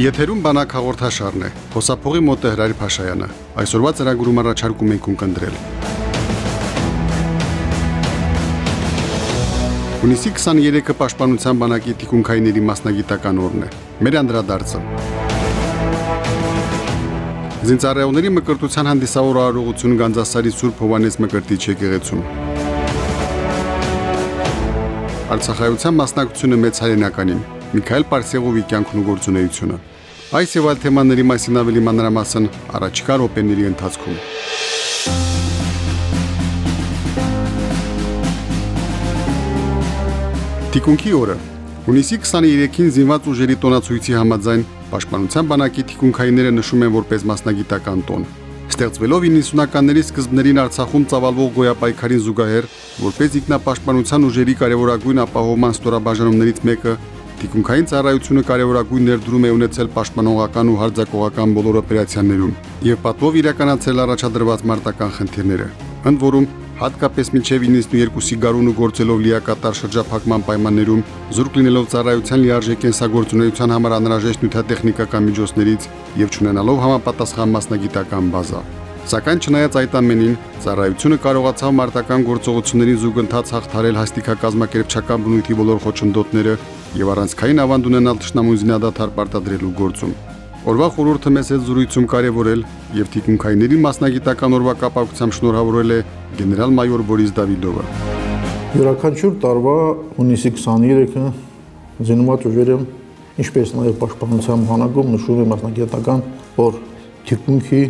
Եթերում բանակ հաղորդաշարն է։ Հոսափողի մոտ է Հրարի Փաշայանը։ Այսօրվա ծրագրում առաջարկում ենք ունկնդրել։ Հունիսի 23-ը Պաշտպանության բանակի թիկունքայինների մասնագիտական օրն է։ Մեր անդրադարձը։ Զինծառայողների մկրտության հանդիսավոր արարողություն Գանձասարի Սուրբ Հովանես Մկրտիչ եկեղեցում։ Արցախայության մասնակցությունը մեծ հայրենականին Միքայել Պարսեղովի կյանքն ու գործունեությունը։ Այս եւ այլ թեմաների մասին ավելի մանրամասն առաջիկա րոպեների ընթացքում։ Տիկունքի օրը Հունիսի 23-ին զինված ուժերի տոնացույցի համաձայն Պաշտպանության բանակի թիկունքայինները նշում են որպես մասնագիտական տոն։ Ստեղծվելով 90-ականների սկզբներին Արցախում ծավալվող գոյապայքարին զուգահեռ, որպես ինքնապաշտպանության ուժերի կարևորագույն ապահովման ստորաբաժանումներից մեկը Տիկունքային ծառայությունը կարևորագույն ներդրում է ունեցել պաշտպանողական ու հարձակողական բոլոր օպերացիաներում եւ պատվով իրականացել առաջադրված մարտական խնդիրները։ Ընդ որում, հատկապես մինչև 92-ի գարունը գործելով լիակատար շրջափակման պայմաններում, զուրկ լինելով ծառայության լիարժեք կենսագործունեության համար անհրաժեշտ նյութատեխնիկական միջոցներից եւ ճանենալով համապատասխան մասնագիտական բազա։ Սակայն չնայած այդ ամենին, ծառայությունը կարողացավ մարտական գործողությունների զուգընթաց հաղթարել հաստիկակազմակերպչական բնույթի բոլոր խոչընդոտները եւ առանցքային ավանդ ունենալ ճշնամուն զինադադար պարտադրելու գործում։ Օրվա խորհուրդը մեծ հետ զրույցում կարևորել եւ թիկունքայինների մասնագիտական օրվա կապակցությամբ շնորհավորել է գեներալ-մայոր Բորիս Դավիդովը։ Յուրաքանչյուր տարվա հունիսի 23-ը զինված ուժերը, ինչպես նաեւ պաշտպանության բանակում նշում է մասնագիտական օր թիկունքի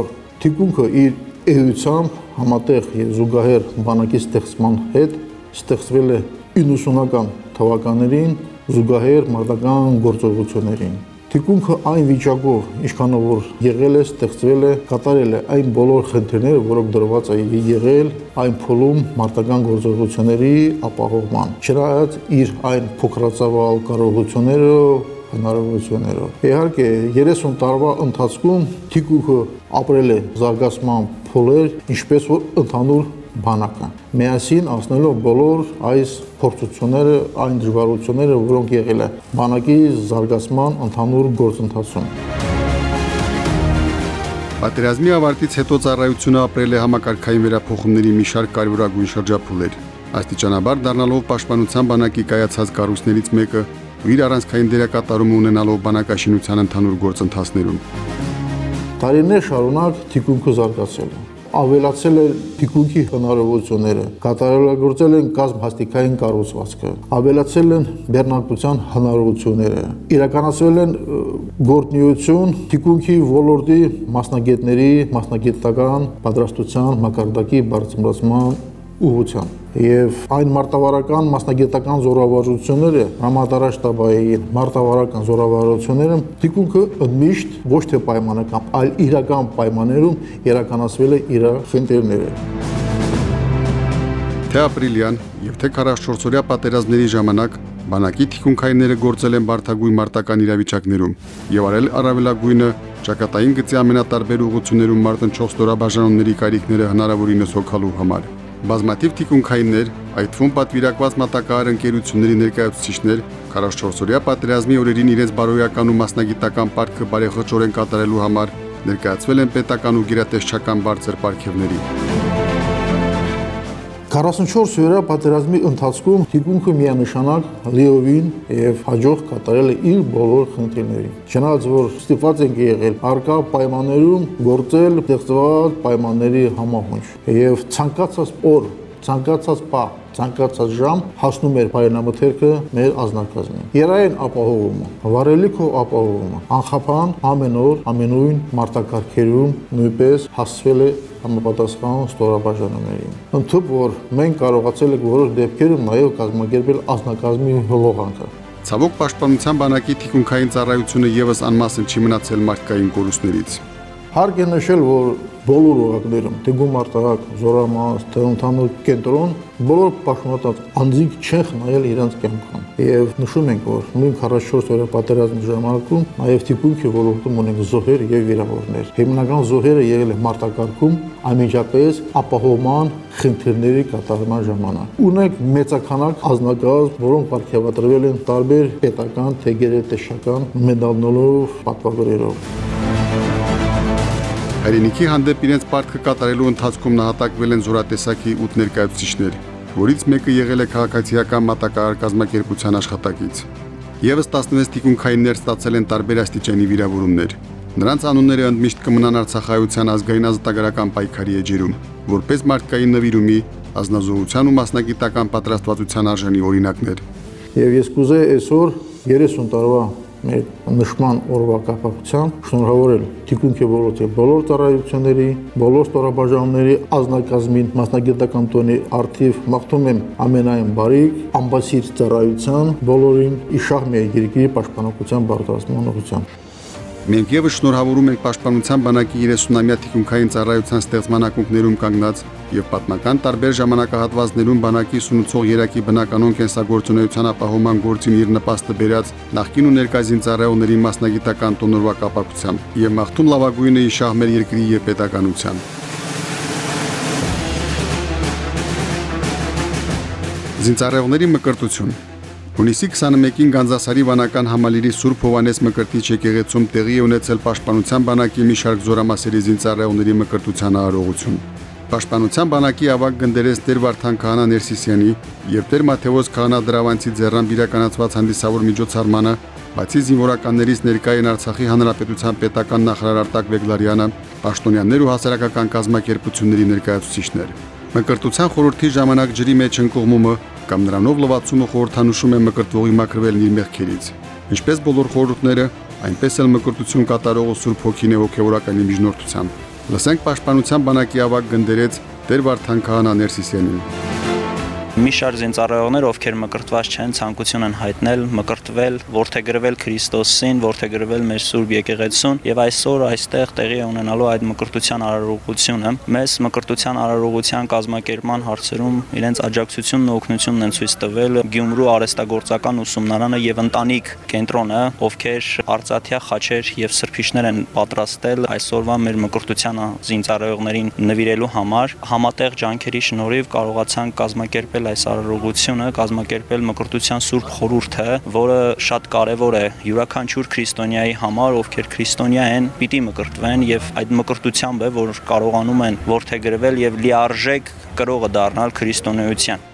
օր։ Թիկունքը իր էությամբ համատեղ եւ զուգահեռ բանակի ստեղծման հետ ստեղծվել է 90-ական թվականներին զուգահեռ մարտական գործողություններին։ Թիկունքը այն վիճակով, ինչքանով որ եղել է, ստեղծվել է, կատարել է այն բոլոր խնդիրները, որոնք դրված է եղել այն փոլում մարտական գործողությունների ապահովման։ Չնայած իր այն փոքրացավալ կարողությունները, հնարավորություններով։ Իհարկե 30 տարվա ընթացքում թիկունքը ապրել է զարգացման փոլեր, ինչպես որ ընդհանուր բանակը միասին անցնելով բոլոր այս փորձությունները, այն դժվարությունները, որոնք եղել է բանակի զարգացման ընդհանուր գործընթացում։ Պատերազմի ավարտից հետո ծառայությունը ապրել է համակարգային վերափոխումների մի շարք կարևորագույն շրջափուլեր։ Աստիճանաբար դառնալով պաշտպանության բանակի կայացած կառույցներից մեկը ու իր առանցքային դերակատարումը ունենալով բանակաշինության ընդհանուր գործընթացներում։ Տարիներ շարունակ թիկունքը զարգացել է ավելացել է թիկունքի հնարավորությունները, կատարելագործել են կազմ հաստիկային կառուցվածքը, ավելացել են բեռնակցության հնարավորությունները, իրականացվել են գործնիություն թիկունքի ոլորտի մասնագետների մասնագիտական պատրաստության մակարդակի բարձրացման ուղղությամբ եւ այն մարտավարական մասնագիտական զորավարությունները համատարած շտաբային մարտավարական զորավարությունները թիկունքը միշտ ոչ թե պայմանական, այլ իրական պայմաններում իրականացվել է իր խնդիրները թե ապրիլյան եւ թե 44-օրյա պատերազմների ժամանակ բանակի թիկունքայինները գործել են բարթագույն մարտական իրավիճակներում եւ արել առավելագույնը ճակատային գծի ամենատարբեր ուղություններում մարտնչող ստորաբաժանումների կարիքները հնարավորինս հոգալու համար բազմաթիվ թիկունքայիններ, այդ թվում պատվիրակված մատակարար ընկերությունների ներկայացուցիչներ 44-օրյա պատերազմի օրերին իրենց բարոյական ու մասնագիտական պարտքը բարեխոճորեն կատարելու համար ներկայացվել են պետական ու գերատեսչական բարձր պարգևների։ 44 օրյա պատերազմի ընթացքում թիկունքը միանշանակ լիովին եւ հաջող կատարել է իր բոլոր խնդիրներին։ Չնայած որ ստիպված ենք եղել արկա պայմաններում գործել ստեղծված պայմանների համահունչ եւ ցանկացած օր, ցանկացած պահ ցանկացած ժամ հասնում էր բարենամթերքը մեր ազնագազմին։ Երային ապահովումը, վարելիքով ապահովումը, անխափան ամեն օր, ամենույն մարտակարգերում նույնպես հասցվել է համապատասխան ստորաբաժանումներին։ Ընդհանուր որ մենք կարողացել ենք որոշ դեպքերում նաև կազմակերպել ազնագազմի հոլողանքը։ Ցավոք պաշտպանության բանակի թիկունքային ծառայությունը եւս անմասն չի մնացել մարդկային կորուստներից։ Հարկ է նշել, որ բոլոր օղակներում, թե գումարտակ, զորամաս, թե ընդհանուր կենտրոն, բոլոր պաշտոնատած անձինք չեն խնայել իրենց կյանքում։ Եվ նշում ենք, որ նույն 44 օրյա պատերազմի ժամանակում նաև թիկունքի ոլորտում ունենք զոհեր եւ վիրավորներ։ Հիմնական զոհերը եղել է մարտակարգում, անմիջապես ապահովման խնդիրների կատարման ժամանակ։ Ունենք մեծականակ ազնագազմ, որոնք ապարգևատրվել են տարբեր պետական, թե գերետեշական մեդալներով, պատվագրերով։ Հայրենիքի հանդեպ իրենց պարտքը կատարելու ընթացքում նահատակվել են զորատեսակի 8 ներկայացուցիչներ, որից մեկը եղել է քաղաքացիական մատակարար կազմակերպության աշխատակից։ Եվս 16 թիկունքայիններ ստացել են տարբեր աստիճանի վիրավորումներ։ Նրանց անունները ընդմիշտ կմնան Արցախայության ազգային ազատագրական պայքարի էջերում, որպես մարդկային նվիրումի, ազնազողության ու մասնագիտական պատրաստվածության արժանի օրինակներ։ Եվ ես կուզեի այսօր 30 տարվա մեր նշման օրվա կապակցությամբ շնորհավորել Թիկունքի ոլորտի բոլոր ծառայությունների, բոլոր ստորաբաժանումների ազնագազմին, մասնագիտական տոնի արդիվ մաղթում եմ ամենայն բարիք, ամբասիր ծառայության բոլորին իշահ մեր երկրի պաշտպանության բարդացման ուղղությամբ։ Մենք եւս շնորհավորում ենք Պաշտպանության բանակի 30-ամյա թիկունքային ծառայության ստեղծման ակունքներում կանգնած եւ պատմական տարբեր ժամանակահատվածներում բանակի սունուցող երակի բնականոն կենսագործունեության ապահովման գործին իր նպաստը բերած նախկին ու ներկայ ծառայողների մասնագիտական տոնորվա կապակցությամբ եւ մաղթում լավագույնը իշահ մեր երկրի եւ պետականության։ Զինծառայողների մկրտություն Հունիսի 21-ին Գանձասարի վանական համալիրի Սուրբ Հովանես Մկրտիչ եկեղեցում տեղի ունեցել Պաշտպանության բանակի մի շարք զորամասերի զինծառայողների մկրտության արարողություն։ Պաշտպանության բանակի ավակ գնդերես Տեր Վարդան Քահանա Ներսիսյանի եւ Տեր Մաթեոս Քահանա Դրավանցի ձեռան իրականացված հանդիսավոր միջոցառմանը բացի զինվորականներից ներկայ են Արցախի Հանրապետության պետական նախարար Արտակ Վեգլարյանը, պաշտոնյաներ ու հասարակական կազմակերպությունների ներկայացուցիչներ։ Մկրտության խորհրդի ժամանակ ջրի մեջ ընկողմումը կամ նրանով լվացումը խորհրդանշում է մկրտվողի մաքրվելն իր մեղքերից։ Ինչպես բոլոր խորհուրդները, այնպես էլ մկրտություն կատարողը Սուրբ Հոգին է հոգևորականի միջնորդությամբ։ Լսենք Պաշտպանության բանակի ավակ գնդերեց Տեր Վարդան Քահանա Ներսիսյանին մի շարք զինծառայողներ, ովքեր մկրտված չեն, ցանկություն են հայտնել, մկրտվել, ворթեգրվել Քրիստոսին, ворթեգրվել մեր Սուրբ Եկեղեցուն եւ այսօր այստեղ տեղի է ունենալու այդ մկրտության արարողությունը։ Մեզ մկրտության արարողության կազմակերպման հարցերում իրենց աջակցությունն ու օգնությունն են ցույց տվել Գյումրու արհեստագործական ուսումնարանը եւ ընտանիք կենտրոնը, ովքեր արծաթյա խաչեր եւ սրբիչներ են պատրաստել այսօրվա մեր մկրտության զինծառայողներին նվիրելու համար։ Համատեղ ջանքերի շնորհիվ կարողացան կազմակերպել այս արարողությունը կազմակերպել մկրտության Սուրբ խորհուրդը, որը շատ կարևոր է յուրաքանչյուր քրիստոնյայի համար, ովքեր քրիստոնյա են, պիտի մկրտվեն եւ այդ մկրտությամբ է, որ կարողանում են ворթեգրվել եւ լիարժեք կրողը դառնալ քրիստոնեության։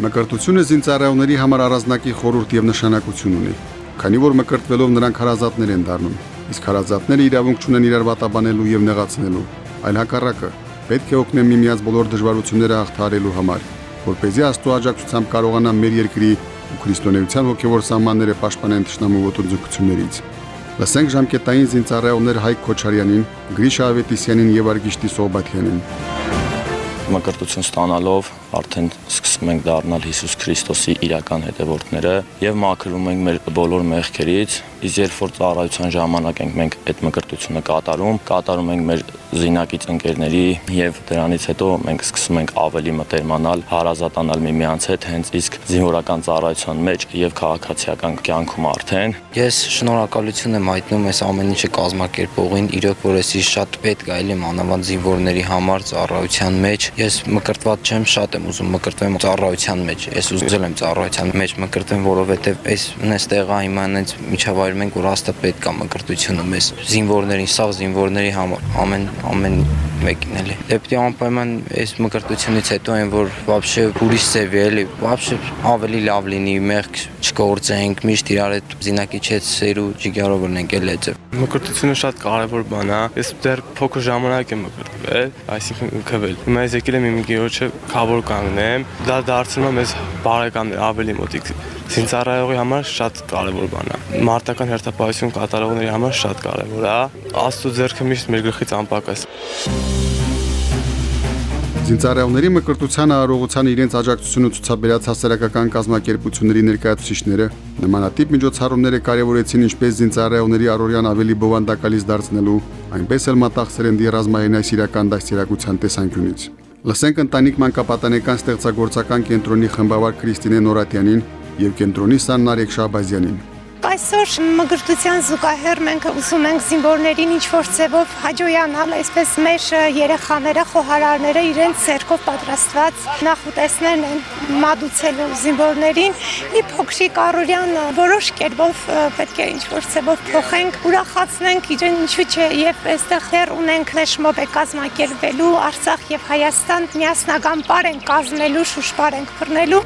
Մկրտությունը զինծառայողների համար առանձնակի խորհուրդ եւ նշանակություն ունի, քանի որ մկրտվելով նրանք հարազատներ են դառնում, իսկ հարազատները իրավունք չունեն իրար վատաբանելու եւ նեղացնելու, այլ հակառակը պետք է օգնեն միմյանց բոլոր դժվարությունները հաղթարելու համար որ เป զի Աստծո աջակցությամբ կարողանան մեր երկրի ու քրիստոնեության հոգևոր սահմանները պաշտպանեն ճշնամու ոտնձգություններից։ Լսենք ժամկետային զինծառայողներ Հայկ Քոչարյանին, Գրիշա Ավետիսյանին եւ Արգիշտի Սողբաթյանին մկրտություն ստանալով արդեն սկսում ենք դառնալ Հիսուս Քրիստոսի իրական հետևորդները եւ մաքրվում ենք մեր բոլոր մեղքերից իսկ երբ որ ծառայության ժամանակ ենք մենք այդ մկրտությունը կատարում, կատարում ենք մեր զինակից ընկերների եւ դրանից հետո մենք սկսում ենք ավելի մտերմանալ, հարազատանալ միմյանց հետ հենց իսկ զինվորական ծառայության մեջ եւ քաղաքացիական կյանքում արդեն։ Ես շնորհակալություն եմ հայտնում այս ամեն ինչը կազմակերպողին, իրոք որ էսի շատ պետք է այլ մանավանդ զինվորների համար ծառայության մեջ։ Ես մկրտված չեմ, շատ եմ ուզում մկրտվեմ ծառայության մեջ։ Ես ուզել եմ ծառայության մեջ մկրտվեմ, որովհետեւ այս նստեղա հիմա այնց միջավայրում ենք, որ հաստատ պետք է մկրտությունը մեզ զինվորներին, սաղ զինվորների համար ամեն ամեն մեկին էլի։ Դեպի անպայման այս մկրտությունից հետո այն որ вообще ուրիշ ծևի էլի, вообще ավելի լավ լինի, մեղք չկործենք, միշտ իրար հետ զինակի չեց սերու ջիգարով ունենք էլ այդ։ Մկրտությունը շատ կարևոր բան է։ Ես դեռ փոքր ժամանակ եմ մկրտվել, այսինքն քվել։ Հիմա ես եկել եմ իմ գերոջը խավոր կանգնեմ։ Դա դարձնում է մեզ բարեկամներ ավելի մոտիկ։ Զինծառայողի համար շատ կարևոր բան է։ Մարտական հերթապահություն կատարողների համար շատ կարևոր է։ Աստծո ձեռքը միշտ մեր գլխից անպակաս։ Զինծառայողների մկրտության արարողությանը իրենց աջակցությունը ցուցաբերած հասարակական կազմակերպությունների ներկայացուցիչները նմանատիպ միջոցառումները կարևորեցին ինչպես զինծառայողների առօրյան ավելի բովանդակալից դարձնելու, այնպես էլ մտածելնդի ռազմայինայս իրական դաստիարակության տեսանկյունից։ Լսենք ընտանիք մանկապատանեկան ստեղծագործական կենտրոնի խմբավար Քրիստինե Նորատյանին եւ կենտրոնի Սաննարեկ Շահբազյանին Այսօր մգրտության զուգահեռ մենք ուզում ենք զինվորներին ինչ որ ձևով հաջողանալ, այսպես մեր երեխաները, խոհարարները իրենց ցերկով պատրաստված նախուտեսներն են մատուցելու զինվորներին։ Մի փոքրիկ առօրյան որոշ կերպով պետք է ինչ որ ձևով փոխենք, ուրախացնենք իրեն ինչու՞ չէ եւ այստեղ դեռ ունենք ֆլեշմոբ է կազմակերպելու Արցախ եւ Հայաստան միասնական պար են կազմելու, շուշպար ենք բռնելու։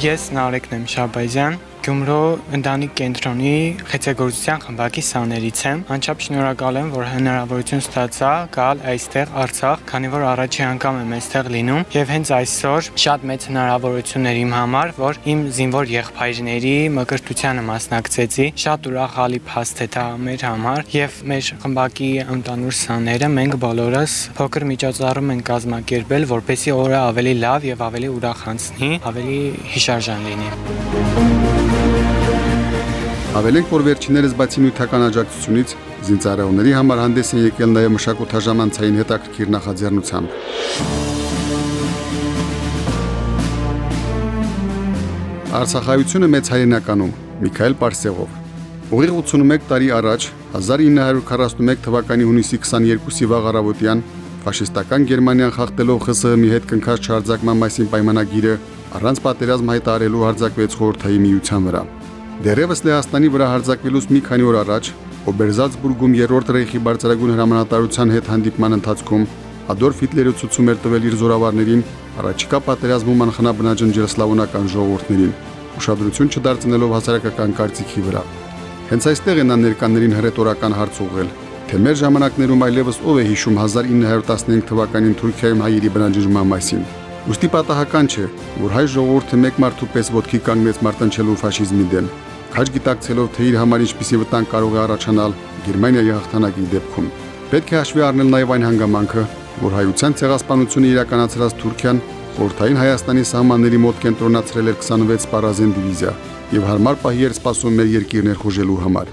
Ես Նարեկն եմ Շաբազյան, Գյումրո ընտանիք կենտրոնի խեցեգործության խմբակի սաներից եմ։ Անչափ շնորհակալ եմ, որ հնարավորություն ստացա գալ այստեղ Արցախ, քանի որ առաջի անգամ եմ այստեղ լինում եւ հենց այսօր շատ մեծ հնարավորություն էր իմ համար, որ իմ զինվոր եղբայրների մկրտությանը մասնակցեցի։ Շատ ուրախալի փաստ է դա մեր համար եւ մեր խմբակի ընդանուր սաները մենք բոլորս փոքր միջոցառում ենք կազմակերպել, որպեսզի օրը ավելի լավ եւ ավելի ուրախ անցնի, ավելի հիշարժան լինի։ Ավելենք, որ վերջիներս բացի նյութական աջակցությունից զինծառայողների համար հանդես են եկել նաև մշակութաժամանցային հետաքրքիր նախաձեռնությամբ։ Արցախայությունը մեծ հայրենականում Միքայել Պարսեղով Ուղիղ 81 տարի առաջ 1941 թվականի հունիսի 22-ի վաղ առավոտյան ֆաշիստական Գերմանիան խախտելով ԽՍՀՄ-ի հետ կնքած չարձակման մասին պայմանագիրը առանց պատերազմ հայտարարելու հարձակվեց խորհրդային միության վրա։ Դերևս Լեհաստանի վրա հարձակվելուց մի քանի օր առաջ Օբերզալցբուրգում երրորդ ռեյխի բարձրագույն հրամանատարության հետ հանդիպման ընթացքում Ադոլֆ Հիտլերը ցուցում էր տվել իր զորավարներին առաջիկա պատերազմում անխնաբնաջնջել սլավոնական ժողովուրդներին, ուշադրություն չդարձնելով հասարակական կարծիքի վրա։ Հենց այստեղ նա ներկաներին հրետորական հարց ուղղել, թե մեր ժամանակներում այլևս ով է հիշում 1915 թվականին Թուրքիայում հայերի բնաջնջման մասին։ Ոստի պատահական չէ, որ հայ ժողովուրդը մեկ մարդու պես ոտքի կանգնեց մարտնչելու ֆաշիզմի դեմ քաջ գիտակցելով թե իր համար ինչպիսի վտանգ կարող է առաջանալ Գերմանիայի հաղթանակի դեպքում։ Պետք է հաշվի առնել նաև այն հանգամանքը, որ հայության ցեղասպանությունը իրականացրած Թուրքիան խորթային Հայաստանի սահմանների մոտ կենտրոնացրել էր 26 պարազեն դիվիզիա եւ հարմար պահի էր սպասում մեր երկիր ներխուժելու համար։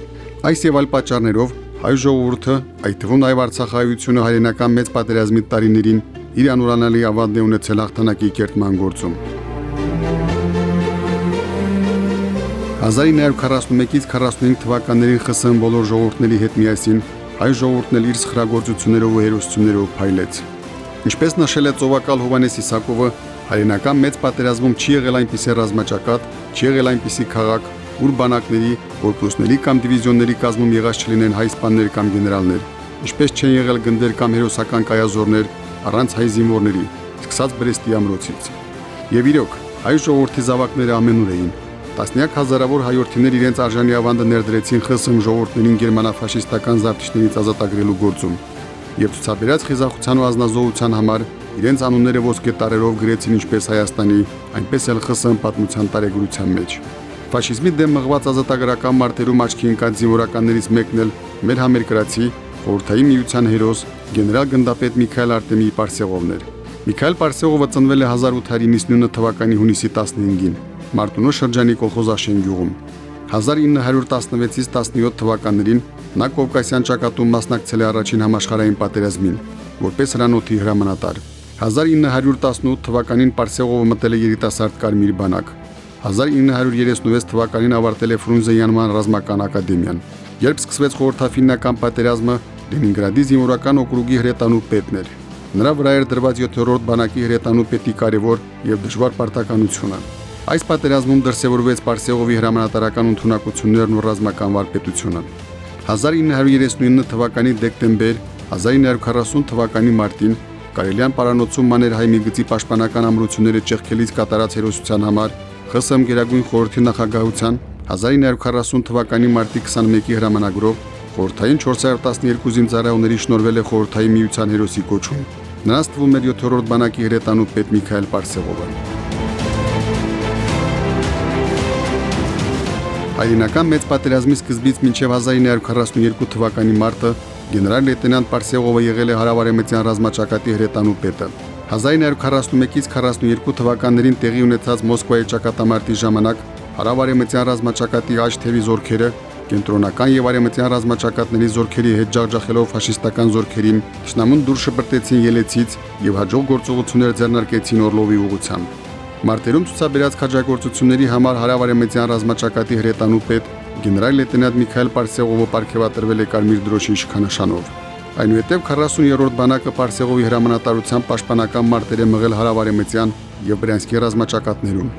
Այս եւ այլ պատճառներով հայ ժողովուրդը, այդ թվում նաև Արցախայությունը հայրենական մեծ պատերազմի տարիներին իր անուրանալի ավանդն է ունեցել հաղթանակի կերտման գործում։ 1941-ից 45 թվականներին ԽՍՀՄ բոլոր ժողովուրդների հետ միասին հայ ժողովուրդն էլ իր սխրագործություններով ու հերոսություններով փայլեց։ Ինչպես նշել է ծովակալ Հովանես Իսակովը, հայրենական մեծ պատերազմում չի եղել այնպիսի ռազմաճակատ, չի եղել այնպիսի քաղաք, ուր բանակների, կորպուսների կամ դիվիզիոնների կազմում եղած չլինեն հայ սպաներ կամ գեներալներ, ինչպես չեն եղել գնդեր կամ հերոսական կայազորներ առանց հայ զինվորների, սկսած Բրեստի ամրոցից։ Եվ իրոք, հայ ժողովրդի զավակները ամենուր էին, Տասնյակ հազարավոր հայորդիներ իրենց արժանի ավանդը ներդրեցին ԽՍՀՄ ժողովուրդներին գերմանա-ֆաշիստական զավթիչներից ազատագրելու գործում եւ ցուցաբերած խիզախության ու ազնազոհության համար իրենց անունները ոսկե տարերով գրեցին ինչպես Հայաստանի, այնպես էլ ԽՍՀՄ պատմության տարեգրության մեջ։ Ֆաշիզմի դեմ մղված ազատագրական մարտերում աչքի ընկած զինվորականներից մեկն էլ մեր համերկրացի խորհրդային միության հերոս գեներալ գնդապետ Միքայել Արտեմի Պարսեղովն էր։ Միքայել Պարսեղովը ծնվել է 1899 թվականի հունիսի 15-ին Մարտունու շրջանի Կողոզաշեն գյուղում։ 1916-ից 17 թվականներին նա Կովկասյան ճակատում մասնակցել է առաջին համաշխարհային պատերազմին, որպես հրանոթի հրամանատար։ 1918 թվականին Պարսեղովը մտել է երիտասարդ Կարմիր բանակ։ 1936 թվականին ավարտել է Ֆրունզեյանման ռազմական ակադեմիան։ Երբ սկսվեց խորհրդաֆիննական պատերազմը, Լենինգրադի զինվորական օկրուգի հրետանու պետն էր։ Նրա վրա էր դրված 7-րդ բանակի հրետանու պետի կարևոր եւ դժվար պարտականությունը։ Այս պատերազմում դրսևորվեց Պարսեղովի հրամանատարական ընդունակություններն ու ռազմական վարպետությունը։ 1939 թվականի դեկտեմբեր 1940 թվականի մարտին Կարելյան պարանոցում Մաներհայմի գծի պաշտպանական ամրությունները ճեղքելից կատարած հերոսության համար ԽՍՀՄ Գերագույն խորհրդի նախագահության 1940 թվականի մարտի 21-ի հրամանագրով խորհրդային 412 զինծառայողների շնորվել է խորհրդային միության հերոսի կոչում։ Նրանց թվում էր 7-րդ բանակի հրետանու պետ Միքայել Պարսեղովը։ Հայրենական մեծ պատերազմի սկզբից մինչև 1942 թվականի մարտը Գեներալ լեյտենանտ Պարսեգովը եղել է հարավարեմտյան ռազմաճակատի հրետանու պետը։ 1941-ից 42 թվականներին տեղի ունեցած Մոսկվայի ճակատամարտի ժամանակ հարավարեմտյան ռազմաճակատի աճ թևի զորքերը կենտրոնական եւ արեմտյան ռազմաճակատների զորքերի հետ ջախջախելով ֆաշիստական զորքերին Թշնամուն դուրս շպրտեցին ելեցից եւ հաջող գործողություններ ձեռնարկեցին Օրլովի ուղությամբ։ Մարտերում ցուցաբերած քաջագործությունների համար հարավարեմտյան ռազմաճակատի հրետանու պետ գեներալ լեյտենանտ Միքայել Պարսեգովը ապարգևատրվել է Կարմիր դրոշի իշխանանշանով։ Այնուհետև 40-րդ բանակը Պարսեգովի հրամանատարությամբ պաշտպանական մարտեր է մղել հարավարեմտյան եւ Բրյանսկի ռազմաճակատներում։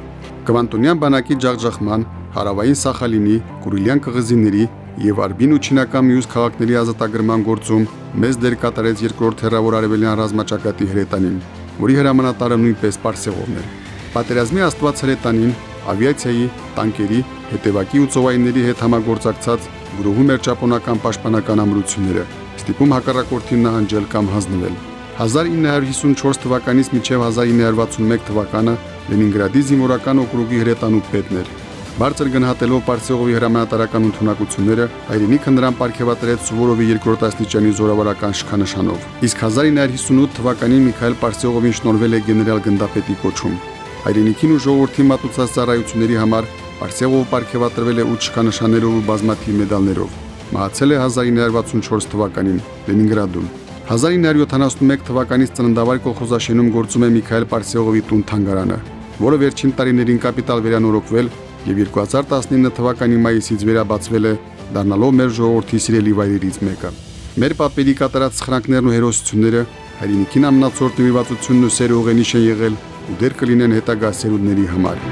Կվանտոնյան բանակի ջախջախման, հարավային Սախալինի, Կուրիլյան կղզիների եւ Արբին ու Չինական մյուս քաղաքների ազատագրման գործում մեծ դեր կատարեց երկրորդ հերավոր արևելյան ռազմաճակատի հրետանին, որի հրամանատարը նույնպես Պարսեգովն էր։ Պատերազմի աստված հրետանին ավիացիայի, տանկերի, հետևակի ու ծովայինների հետ համագործակցած գրոհում էր ճապոնական պաշտպանական ամրությունները, ստիպում հակառակորդին նահանջել կամ հանձնվել։ 1954 թվականից մինչև 1961 թվականը Լենինգրադի զինվորական օկրուգի հրետանու պետն էր։ Բարձր գնահատելով Պարսեգովի հրամանատարական ընդունակությունները, հայրենիքը նրան ապարգևատրեց Սուվորովի երկրորդ աստիճանի զորավարական շքանշանով։ Իսկ 1958 թվականին Միքայել Պարսեգովին շնորհվել է գեներալ գնդապետի կոչում։ Հայրենիքին ու ժողովրդին մատուցած ծառայությունների համար Պարսեգովը ապարգևատրվել է 8 շքանշաններով ու բազմաթիվ մեդալներով։ Մահացել է 1964 թվականին Լենինգրադում։ 1971 թվականից ծննդավար կողոզաշենում գործում է Միքայել Պարսեգովի տուն թանգարանը, որը վերջին տարիներին կապիտալ վերանորոգվել եւ 2019 թվականի մայիսից վերաբացվել է, դառնալով մեր ժողովրդի սիրելի վայրերից մեկը։ Մեր պապերի կատարած սխրանքներն ու հերոսությունները հայրենիքին ամնացորդ նվիրվածությունն ու սերը ուղենիշ են եղել ու դեր կլինեն հետագա սերունդների համար։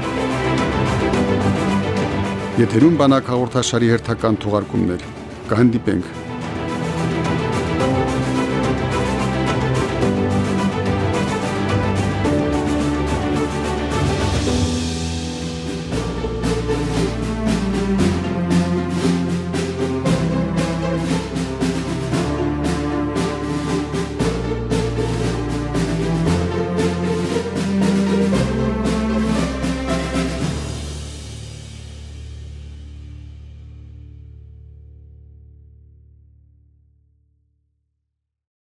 Եթերում բանակ հաղորդաշարի հերթական թողարկումներ։ Կհանդիպենք